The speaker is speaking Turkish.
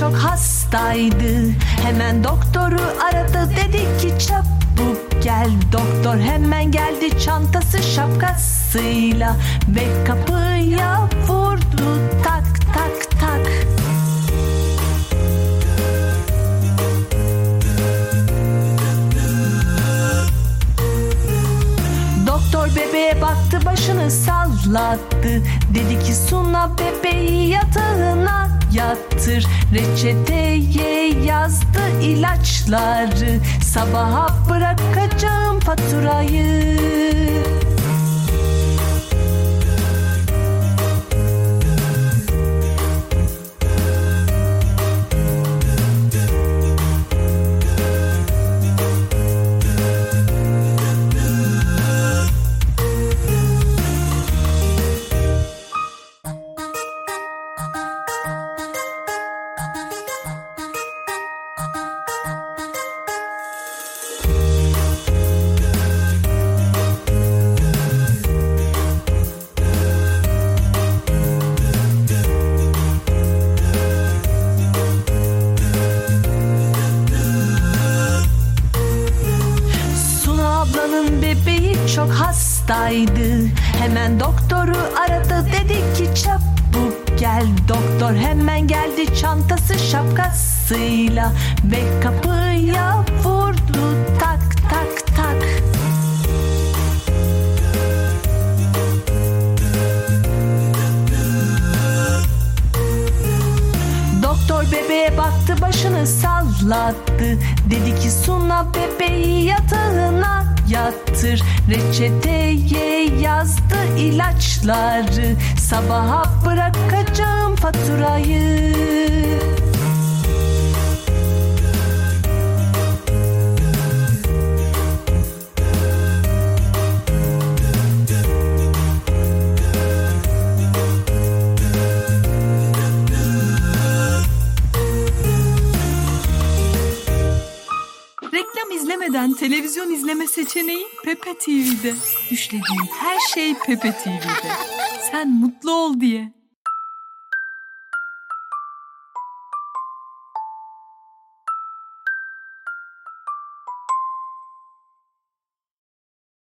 hastaydı. Hemen doktoru aradı. Dedi ki çabuk gel Doktor. Hemen geldi çantası şapkasıyla Ve kapıya vurdu. Tak tak tak. Doktor bebeğe baktı başını sallattı Dedi ki Suna bebeği yatağına yatır Reçeteye yazdı ilaçları. Sabaha bırakacağım faturayı çok hastaydı. Hemen doktoru aradı. Dedi ki çabuk gel Doktor. Hemen geldi çantası şapkasıyla. Ve kapıya vurdu tak başını sallattı. Dedi ki Suna bebeği yatağına yatır Reçeteye yazdı ilaçları. Sabaha bırakacağım faturayı İzlemeden televizyon izleme seçeneği Pepe TV'de. Düşlediğin her şey Pepe TV'de. Sen mutlu ol diye.